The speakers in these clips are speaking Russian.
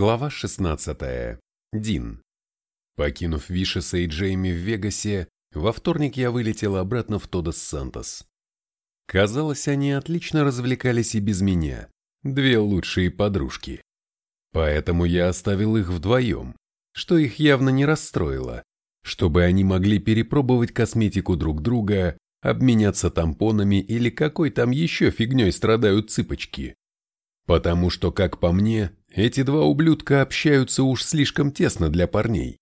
Глава 16. Дин. Покинув Вишеса и Джейми в Вегасе, во вторник я вылетел обратно в Тодос Сантос. Казалось, они отлично развлекались и без меня, две лучшие подружки. Поэтому я оставил их вдвоем, что их явно не расстроило, чтобы они могли перепробовать косметику друг друга, обменяться тампонами или какой там еще фигней страдают цыпочки. Потому что, как по мне, эти два ублюдка общаются уж слишком тесно для парней.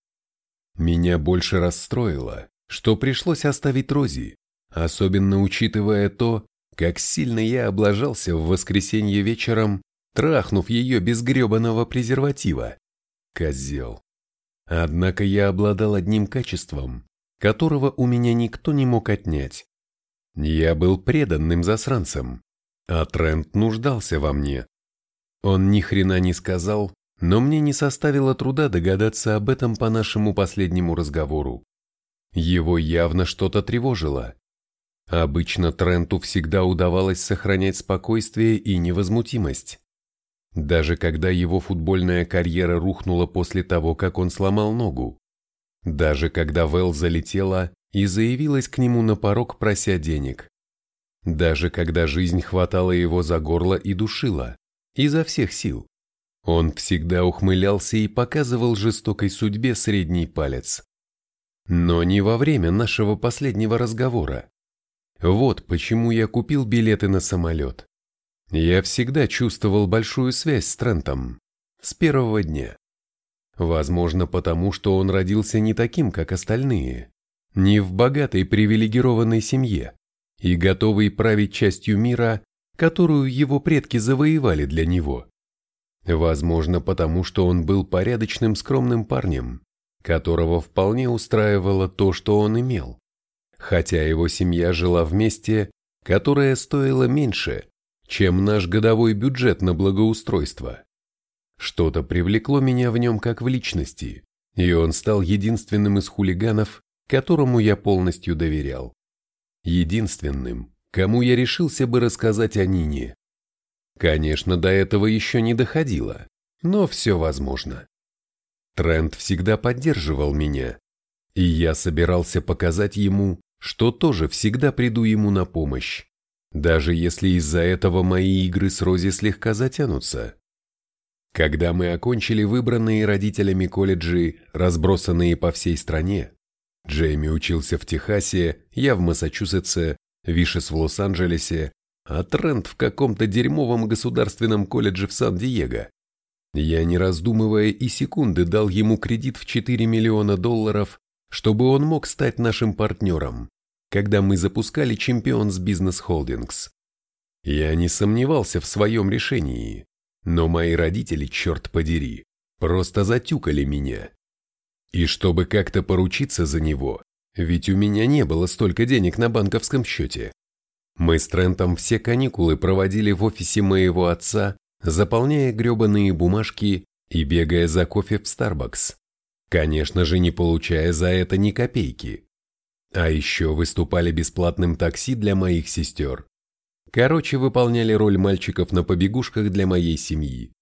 Меня больше расстроило, что пришлось оставить Рози, особенно учитывая то, как сильно я облажался в воскресенье вечером, трахнув ее без гребаного презерватива. Козел. Однако я обладал одним качеством, которого у меня никто не мог отнять. Я был преданным засранцем, а Трент нуждался во мне. Он ни хрена не сказал, но мне не составило труда догадаться об этом по нашему последнему разговору. Его явно что-то тревожило. Обычно Тренту всегда удавалось сохранять спокойствие и невозмутимость. Даже когда его футбольная карьера рухнула после того, как он сломал ногу. Даже когда Вэл залетела и заявилась к нему на порог, прося денег. Даже когда жизнь хватала его за горло и душила изо всех сил. Он всегда ухмылялся и показывал жестокой судьбе средний палец. Но не во время нашего последнего разговора. Вот почему я купил билеты на самолет. Я всегда чувствовал большую связь с Трентом. С первого дня. Возможно, потому что он родился не таким, как остальные. Не в богатой привилегированной семье и готовый править частью мира, которую его предки завоевали для него. Возможно, потому что он был порядочным скромным парнем, которого вполне устраивало то, что он имел, хотя его семья жила в месте, которое стоило меньше, чем наш годовой бюджет на благоустройство. Что-то привлекло меня в нем как в личности, и он стал единственным из хулиганов, которому я полностью доверял. Единственным, кому я решился бы рассказать о Нине. Конечно, до этого еще не доходило, но все возможно. Трент всегда поддерживал меня, и я собирался показать ему, что тоже всегда приду ему на помощь, даже если из-за этого мои игры с Рози слегка затянутся. Когда мы окончили выбранные родителями колледжи, разбросанные по всей стране, Джейми учился в Техасе, я в Массачусетсе, Вишес в Лос-Анджелесе, а Трент в каком-то дерьмовом государственном колледже в Сан-Диего. Я, не раздумывая и секунды, дал ему кредит в 4 миллиона долларов, чтобы он мог стать нашим партнером, когда мы запускали Champions Business Holdings. Я не сомневался в своем решении, но мои родители, черт подери, просто затюкали меня. И чтобы как-то поручиться за него, ведь у меня не было столько денег на банковском счете. Мы с Трентом все каникулы проводили в офисе моего отца, заполняя гребаные бумажки и бегая за кофе в Starbucks. Конечно же, не получая за это ни копейки. А еще выступали бесплатным такси для моих сестер. Короче, выполняли роль мальчиков на побегушках для моей семьи.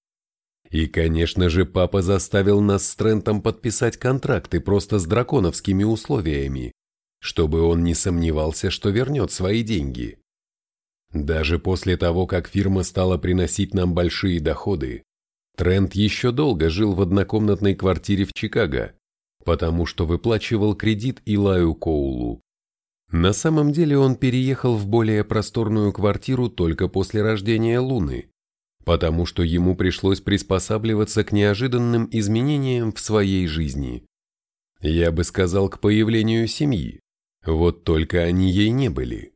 И, конечно же, папа заставил нас с Трентом подписать контракты просто с драконовскими условиями, чтобы он не сомневался, что вернет свои деньги. Даже после того, как фирма стала приносить нам большие доходы, Трент еще долго жил в однокомнатной квартире в Чикаго, потому что выплачивал кредит Илаю Коулу. На самом деле он переехал в более просторную квартиру только после рождения Луны, потому что ему пришлось приспосабливаться к неожиданным изменениям в своей жизни. Я бы сказал, к появлению семьи, вот только они ей не были.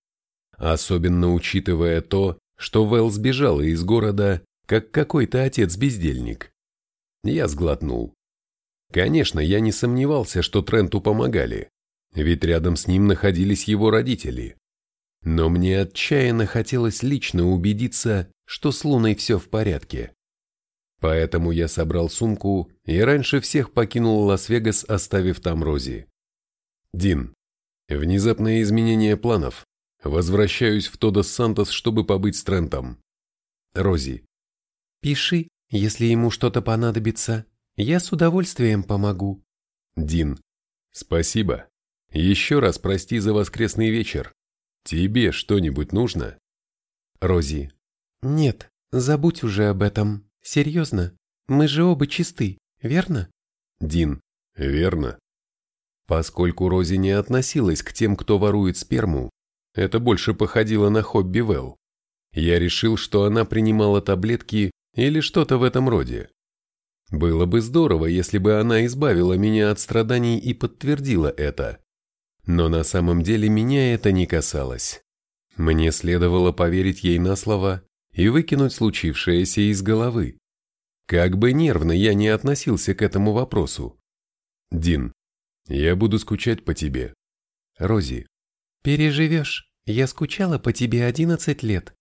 Особенно учитывая то, что Вэл сбежала из города, как какой-то отец-бездельник. Я сглотнул. Конечно, я не сомневался, что Тренту помогали, ведь рядом с ним находились его родители. Но мне отчаянно хотелось лично убедиться, что с Луной все в порядке. Поэтому я собрал сумку и раньше всех покинул Лас-Вегас, оставив там Рози. Дин, внезапное изменение планов. Возвращаюсь в Тодос Сантос, чтобы побыть с Трентом. Рози. Пиши, Если ему что-то понадобится, я с удовольствием помогу. Дин. Спасибо. Еще раз прости за воскресный вечер. Тебе что-нибудь нужно? Рози. Нет, забудь уже об этом. Серьезно. Мы же оба чисты, верно? Дин. Верно. Поскольку Рози не относилась к тем, кто ворует сперму, это больше походило на хобби Вэл. Я решил, что она принимала таблетки или что-то в этом роде. Было бы здорово, если бы она избавила меня от страданий и подтвердила это. Но на самом деле меня это не касалось. Мне следовало поверить ей на слово и выкинуть случившееся из головы. Как бы нервно я не относился к этому вопросу. Дин, я буду скучать по тебе. Рози. Переживешь. Я скучала по тебе одиннадцать лет.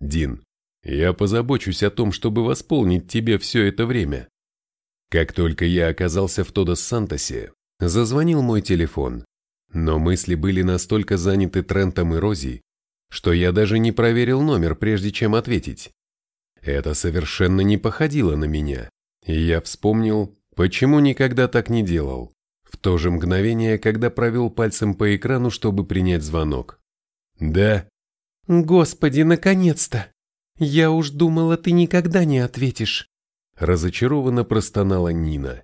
Дин. Я позабочусь о том, чтобы восполнить тебе все это время. Как только я оказался в Тодос-Сантосе, зазвонил мой телефон. Но мысли были настолько заняты Трентом и Рози, что я даже не проверил номер, прежде чем ответить. Это совершенно не походило на меня, и я вспомнил, почему никогда так не делал в то же мгновение, когда провел пальцем по экрану, чтобы принять звонок. «Да». «Господи, наконец-то! Я уж думала, ты никогда не ответишь!» Разочарованно простонала Нина.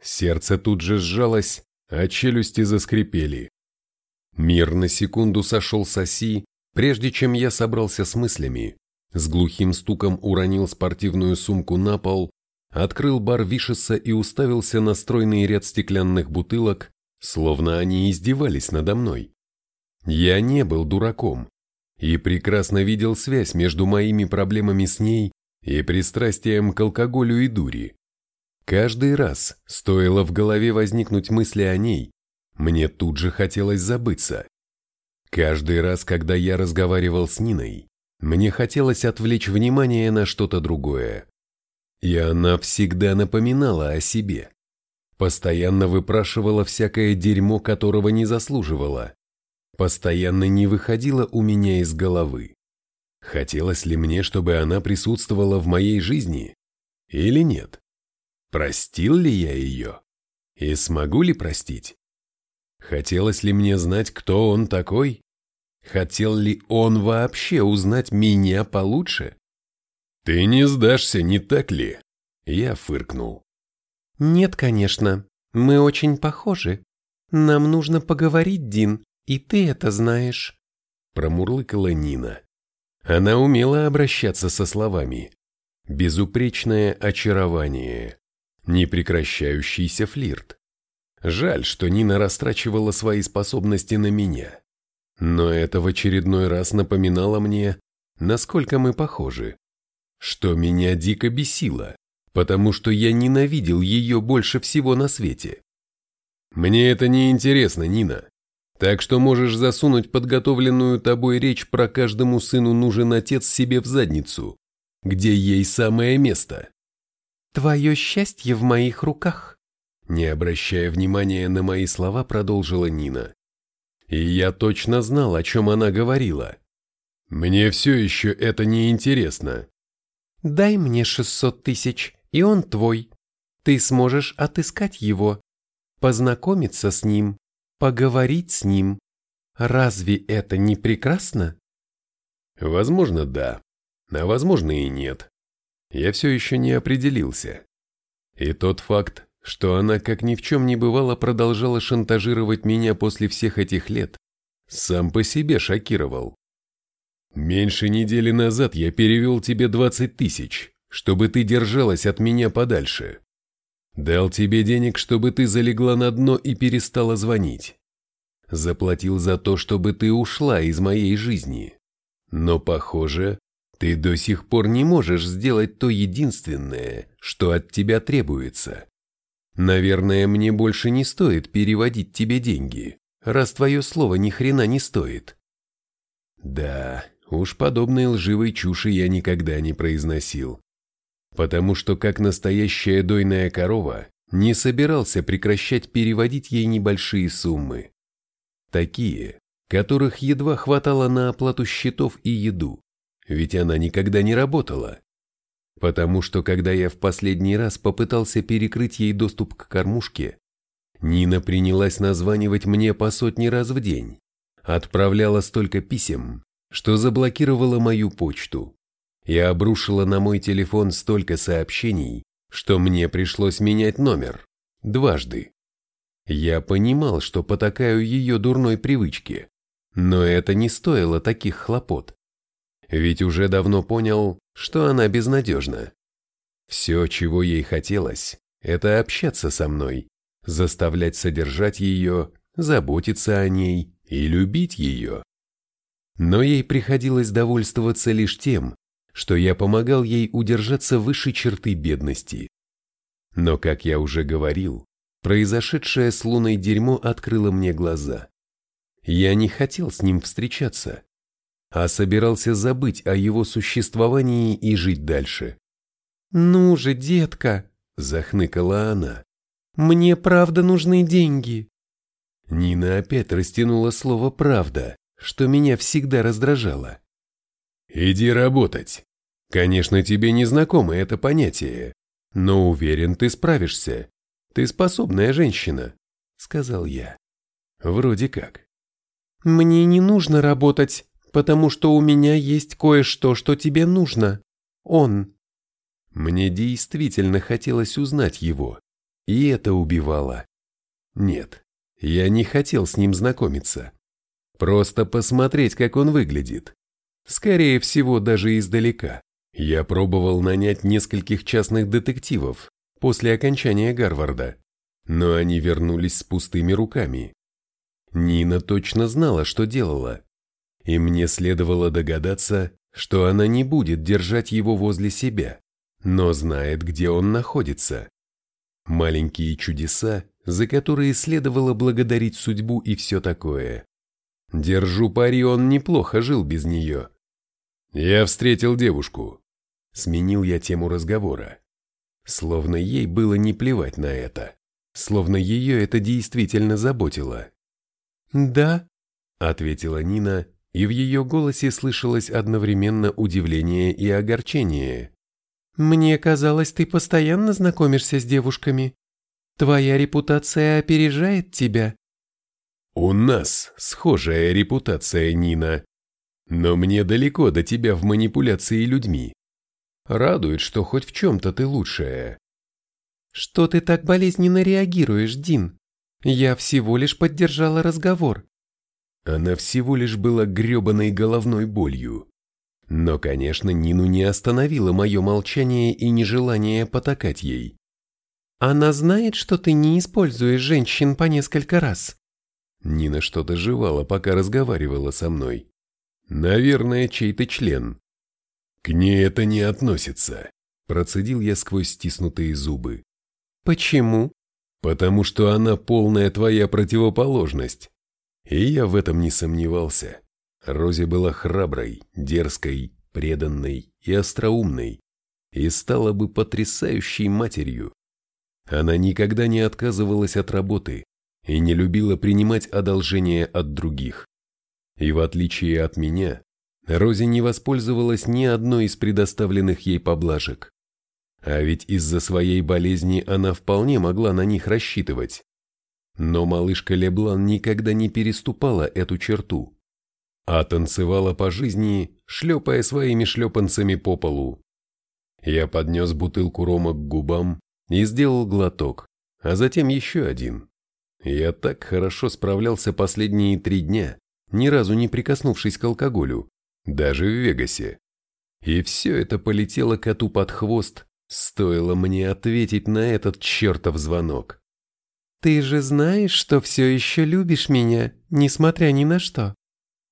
Сердце тут же сжалось, а челюсти заскрипели. Мир на секунду сошел с оси, прежде чем я собрался с мыслями, с глухим стуком уронил спортивную сумку на пол открыл бар Вишеса и уставился на стройный ряд стеклянных бутылок, словно они издевались надо мной. Я не был дураком и прекрасно видел связь между моими проблемами с ней и пристрастием к алкоголю и дури. Каждый раз, стоило в голове возникнуть мысли о ней, мне тут же хотелось забыться. Каждый раз, когда я разговаривал с Ниной, мне хотелось отвлечь внимание на что-то другое. И она всегда напоминала о себе. Постоянно выпрашивала всякое дерьмо, которого не заслуживала. Постоянно не выходила у меня из головы. Хотелось ли мне, чтобы она присутствовала в моей жизни? Или нет? Простил ли я ее? И смогу ли простить? Хотелось ли мне знать, кто он такой? Хотел ли он вообще узнать меня получше? «Ты не сдашься, не так ли?» Я фыркнул. «Нет, конечно. Мы очень похожи. Нам нужно поговорить, Дин, и ты это знаешь», промурлыкала Нина. Она умела обращаться со словами. Безупречное очарование, непрекращающийся флирт. Жаль, что Нина растрачивала свои способности на меня. Но это в очередной раз напоминало мне, насколько мы похожи что меня дико бесило, потому что я ненавидел ее больше всего на свете. Мне это не интересно, Нина. Так что можешь засунуть подготовленную тобой речь про каждому сыну нужен отец себе в задницу, где ей самое место. Твое счастье в моих руках. Не обращая внимания на мои слова, продолжила Нина. И я точно знал, о чем она говорила. Мне все еще это не интересно. Дай мне шестьсот тысяч, и он твой. Ты сможешь отыскать его, познакомиться с ним, поговорить с ним. Разве это не прекрасно? Возможно, да, а возможно и нет. Я все еще не определился. И тот факт, что она как ни в чем не бывало продолжала шантажировать меня после всех этих лет, сам по себе шокировал. Меньше недели назад я перевел тебе двадцать тысяч, чтобы ты держалась от меня подальше. Дал тебе денег, чтобы ты залегла на дно и перестала звонить. Заплатил за то, чтобы ты ушла из моей жизни. Но, похоже, ты до сих пор не можешь сделать то единственное, что от тебя требуется. Наверное, мне больше не стоит переводить тебе деньги, раз твое слово ни хрена не стоит. Да, Уж подобной лживой чуши я никогда не произносил. Потому что как настоящая дойная корова не собирался прекращать переводить ей небольшие суммы. Такие, которых едва хватало на оплату счетов и еду, ведь она никогда не работала. потому что когда я в последний раз попытался перекрыть ей доступ к кормушке, Нина принялась названивать мне по сотни раз в день, отправляла столько писем, что заблокировала мою почту и обрушила на мой телефон столько сообщений, что мне пришлось менять номер дважды. Я понимал, что потакаю ее дурной привычке, но это не стоило таких хлопот. Ведь уже давно понял, что она безнадежна. Все, чего ей хотелось, это общаться со мной, заставлять содержать ее, заботиться о ней и любить ее. Но ей приходилось довольствоваться лишь тем, что я помогал ей удержаться выше черты бедности. Но, как я уже говорил, произошедшее с Луной дерьмо открыло мне глаза. Я не хотел с ним встречаться, а собирался забыть о его существовании и жить дальше. «Ну же, детка!» – захныкала она. «Мне правда нужны деньги!» Нина опять растянула слово «правда», что меня всегда раздражало. «Иди работать. Конечно, тебе не знакомо это понятие, но уверен, ты справишься. Ты способная женщина», — сказал я. «Вроде как». «Мне не нужно работать, потому что у меня есть кое-что, что тебе нужно. Он». Мне действительно хотелось узнать его, и это убивало. Нет, я не хотел с ним знакомиться. Просто посмотреть, как он выглядит. Скорее всего, даже издалека. Я пробовал нанять нескольких частных детективов после окончания Гарварда, но они вернулись с пустыми руками. Нина точно знала, что делала, и мне следовало догадаться, что она не будет держать его возле себя, но знает, где он находится. Маленькие чудеса, за которые следовало благодарить судьбу и все такое. Держу пари, он неплохо жил без нее. Я встретил девушку. Сменил я тему разговора. Словно ей было не плевать на это. Словно ее это действительно заботило. «Да», — ответила Нина, и в ее голосе слышалось одновременно удивление и огорчение. «Мне казалось, ты постоянно знакомишься с девушками. Твоя репутация опережает тебя». «У нас схожая репутация, Нина. Но мне далеко до тебя в манипуляции людьми. Радует, что хоть в чем-то ты лучшая». «Что ты так болезненно реагируешь, Дин? Я всего лишь поддержала разговор». Она всего лишь была гребаной головной болью. Но, конечно, Нину не остановило мое молчание и нежелание потакать ей. «Она знает, что ты не используешь женщин по несколько раз?» Нина что-то жевала, пока разговаривала со мной. Наверное, чей-то член. К ней это не относится, процедил я сквозь стиснутые зубы. Почему? Потому что она полная твоя противоположность. И я в этом не сомневался. Рози была храброй, дерзкой, преданной и остроумной, и стала бы потрясающей матерью. Она никогда не отказывалась от работы, и не любила принимать одолжения от других. И в отличие от меня, Рози не воспользовалась ни одной из предоставленных ей поблажек. А ведь из-за своей болезни она вполне могла на них рассчитывать. Но малышка Леблан никогда не переступала эту черту, а танцевала по жизни, шлепая своими шлепанцами по полу. Я поднес бутылку рома к губам и сделал глоток, а затем еще один. Я так хорошо справлялся последние три дня, ни разу не прикоснувшись к алкоголю, даже в Вегасе. И все это полетело коту под хвост, стоило мне ответить на этот чертов звонок. «Ты же знаешь, что все еще любишь меня, несмотря ни на что?»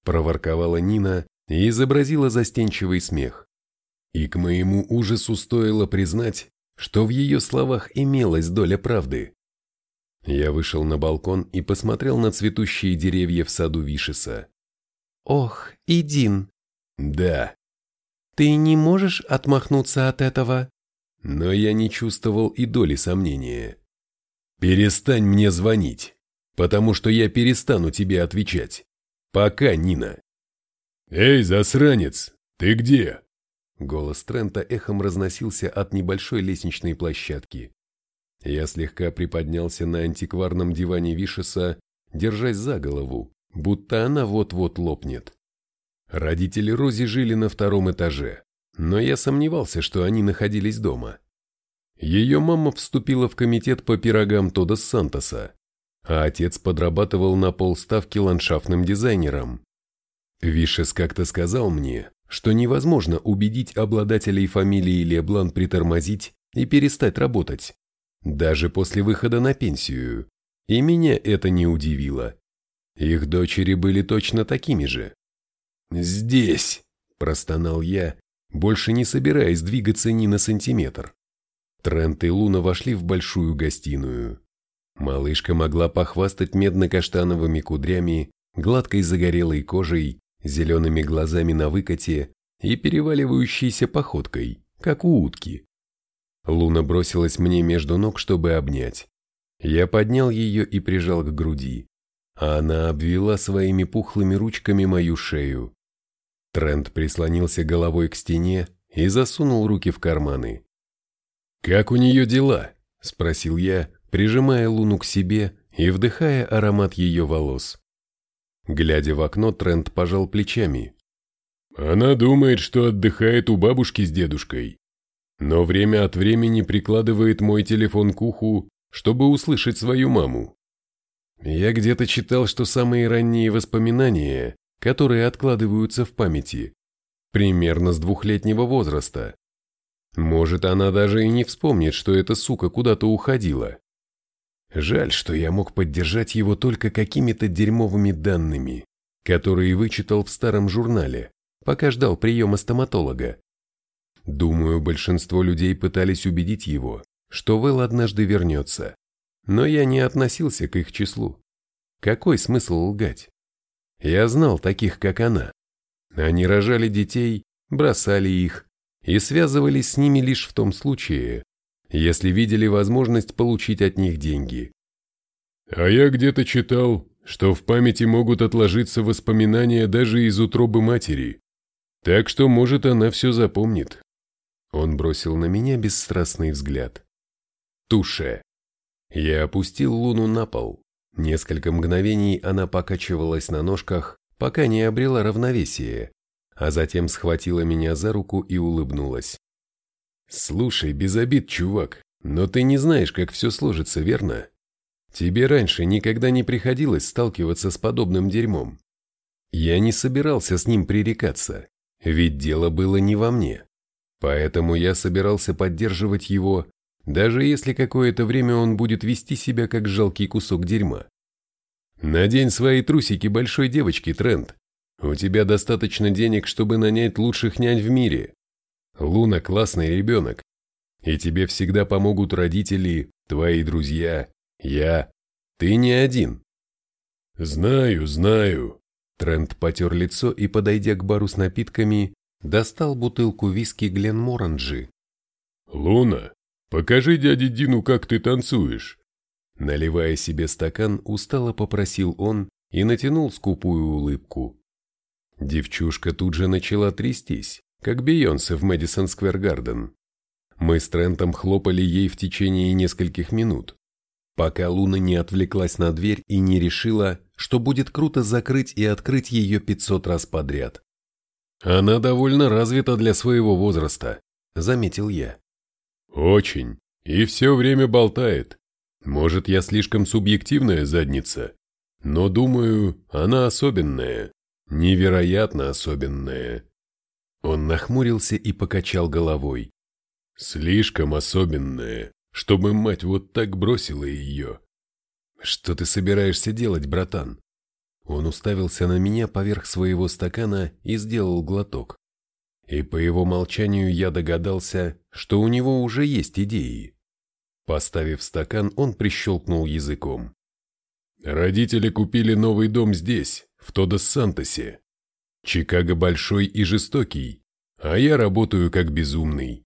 проворковала Нина и изобразила застенчивый смех. И к моему ужасу стоило признать, что в ее словах имелась доля правды. Я вышел на балкон и посмотрел на цветущие деревья в саду Вишеса. «Ох, Идин!» «Да». «Ты не можешь отмахнуться от этого?» Но я не чувствовал и доли сомнения. «Перестань мне звонить, потому что я перестану тебе отвечать. Пока, Нина». «Эй, засранец, ты где?» Голос Трента эхом разносился от небольшой лестничной площадки. Я слегка приподнялся на антикварном диване Вишеса, держась за голову, будто она вот-вот лопнет. Родители Рози жили на втором этаже, но я сомневался, что они находились дома. Ее мама вступила в комитет по пирогам Тодос Сантоса, а отец подрабатывал на полставки ландшафтным дизайнером. Вишес как-то сказал мне, что невозможно убедить обладателей фамилии Леблан притормозить и перестать работать, даже после выхода на пенсию, и меня это не удивило. Их дочери были точно такими же. «Здесь!» – простонал я, больше не собираясь двигаться ни на сантиметр. Трент и Луна вошли в большую гостиную. Малышка могла похвастать медно-каштановыми кудрями, гладкой загорелой кожей, зелеными глазами на выкате и переваливающейся походкой, как у утки. Луна бросилась мне между ног, чтобы обнять. Я поднял ее и прижал к груди, а она обвела своими пухлыми ручками мою шею. Трент прислонился головой к стене и засунул руки в карманы. «Как у нее дела?» – спросил я, прижимая Луну к себе и вдыхая аромат ее волос. Глядя в окно, Трент пожал плечами. «Она думает, что отдыхает у бабушки с дедушкой, но время от времени прикладывает мой телефон к уху, чтобы услышать свою маму. Я где-то читал, что самые ранние воспоминания, которые откладываются в памяти, примерно с двухлетнего возраста. Может, она даже и не вспомнит, что эта сука куда-то уходила. Жаль, что я мог поддержать его только какими-то дерьмовыми данными, которые вычитал в старом журнале, пока ждал приема стоматолога. Думаю, большинство людей пытались убедить его, что Вэл однажды вернется, но я не относился к их числу. Какой смысл лгать? Я знал таких, как она. Они рожали детей, бросали их, и связывались с ними лишь в том случае, если видели возможность получить от них деньги. А я где-то читал, что в памяти могут отложиться воспоминания даже из утробы матери, так что, может, она все запомнит. Он бросил на меня бесстрастный взгляд. Туше. Я опустил луну на пол. Несколько мгновений она покачивалась на ножках, пока не обрела равновесие, а затем схватила меня за руку и улыбнулась. «Слушай, без обид, чувак, но ты не знаешь, как все сложится, верно? Тебе раньше никогда не приходилось сталкиваться с подобным дерьмом. Я не собирался с ним пререкаться, ведь дело было не во мне. Поэтому я собирался поддерживать его, даже если какое-то время он будет вести себя как жалкий кусок дерьма. Надень свои трусики большой девочки, Трент. У тебя достаточно денег, чтобы нанять лучших нянь в мире. Луна классный ребенок. И тебе всегда помогут родители, твои друзья, я. Ты не один. Знаю, знаю. Трент потер лицо и, подойдя к бару с напитками, достал бутылку виски Гленморанджи. «Луна, покажи дяде Дину, как ты танцуешь!» Наливая себе стакан, устало попросил он и натянул скупую улыбку. Девчушка тут же начала трястись, как Бейонсе в Мэдисон Сквер Гарден. Мы с Трентом хлопали ей в течение нескольких минут, пока Луна не отвлеклась на дверь и не решила, что будет круто закрыть и открыть ее 500 раз подряд. «Она довольно развита для своего возраста», — заметил я. «Очень. И все время болтает. Может, я слишком субъективная задница, но думаю, она особенная». Невероятно особенное. Он нахмурился и покачал головой. Слишком особенное, чтобы мать вот так бросила ее. Что ты собираешься делать, братан? Он уставился на меня поверх своего стакана и сделал глоток. И по его молчанию я догадался, что у него уже есть идеи. Поставив стакан, он прищелкнул языком. Родители купили новый дом здесь, в Тодос-Сантосе. Чикаго большой и жестокий, а я работаю как безумный.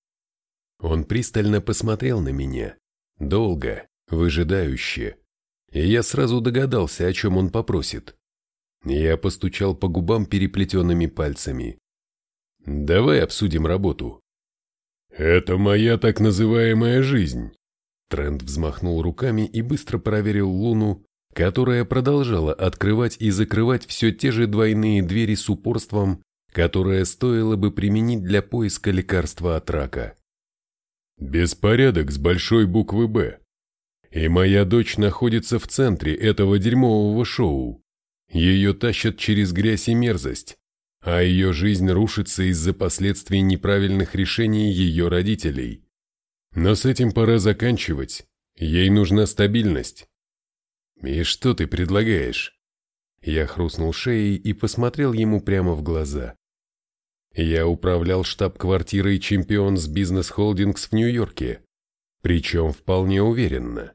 Он пристально посмотрел на меня, долго, выжидающе, и я сразу догадался, о чем он попросит. Я постучал по губам переплетенными пальцами. Давай обсудим работу. Это моя так называемая жизнь. Трент взмахнул руками и быстро проверил Луну, которая продолжала открывать и закрывать все те же двойные двери с упорством, которое стоило бы применить для поиска лекарства от рака. Беспорядок с большой буквы «Б». И моя дочь находится в центре этого дерьмового шоу. Ее тащат через грязь и мерзость, а ее жизнь рушится из-за последствий неправильных решений ее родителей. Но с этим пора заканчивать. Ей нужна стабильность. «И что ты предлагаешь?» Я хрустнул шеей и посмотрел ему прямо в глаза. Я управлял штаб-квартирой Чемпионс Бизнес Холдингс в Нью-Йорке, причем вполне уверенно.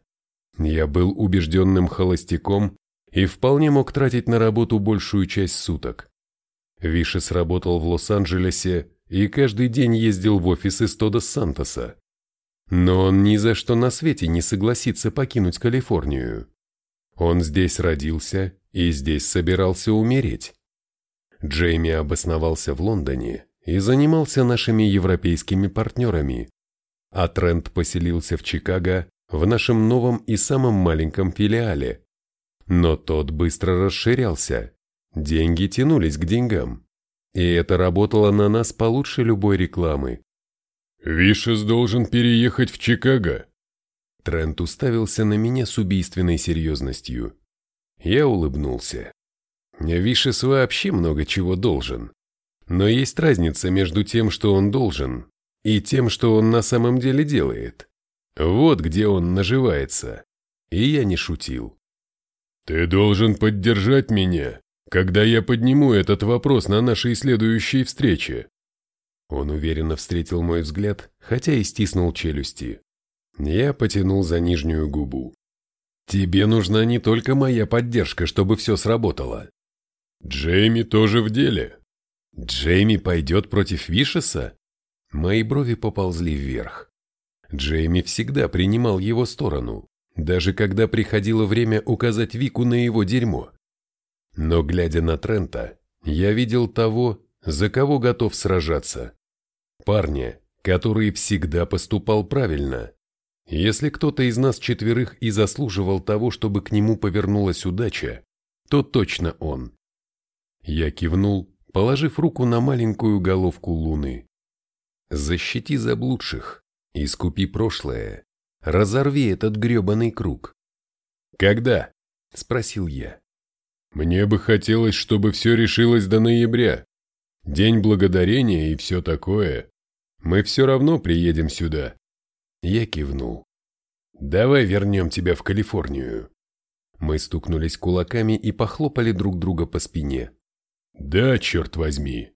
Я был убежденным холостяком и вполне мог тратить на работу большую часть суток. Вишес работал в Лос-Анджелесе и каждый день ездил в офис из Тодос-Сантоса. Но он ни за что на свете не согласится покинуть Калифорнию. Он здесь родился и здесь собирался умереть. Джейми обосновался в Лондоне и занимался нашими европейскими партнерами, а Трент поселился в Чикаго в нашем новом и самом маленьком филиале. Но тот быстро расширялся, деньги тянулись к деньгам, и это работало на нас получше любой рекламы. «Вишес должен переехать в Чикаго», Трент уставился на меня с убийственной серьезностью. Я улыбнулся. Вишес вообще много чего должен. Но есть разница между тем, что он должен, и тем, что он на самом деле делает. Вот где он наживается. И я не шутил. «Ты должен поддержать меня, когда я подниму этот вопрос на нашей следующей встрече». Он уверенно встретил мой взгляд, хотя и стиснул челюсти. Я потянул за нижнюю губу. «Тебе нужна не только моя поддержка, чтобы все сработало. Джейми тоже в деле. Джейми пойдет против Вишеса? Мои брови поползли вверх. Джейми всегда принимал его сторону, даже когда приходило время указать Вику на его дерьмо. Но глядя на Трента, я видел того, за кого готов сражаться. Парня, который всегда поступал правильно. Если кто-то из нас четверых и заслуживал того, чтобы к нему повернулась удача, то точно он. Я кивнул, положив руку на маленькую головку луны. «Защити заблудших, искупи прошлое, разорви этот гребаный круг». «Когда?» – спросил я. «Мне бы хотелось, чтобы все решилось до ноября. День благодарения и все такое. Мы все равно приедем сюда». Я кивнул. «Давай вернем тебя в Калифорнию». Мы стукнулись кулаками и похлопали друг друга по спине. Да, черт возьми.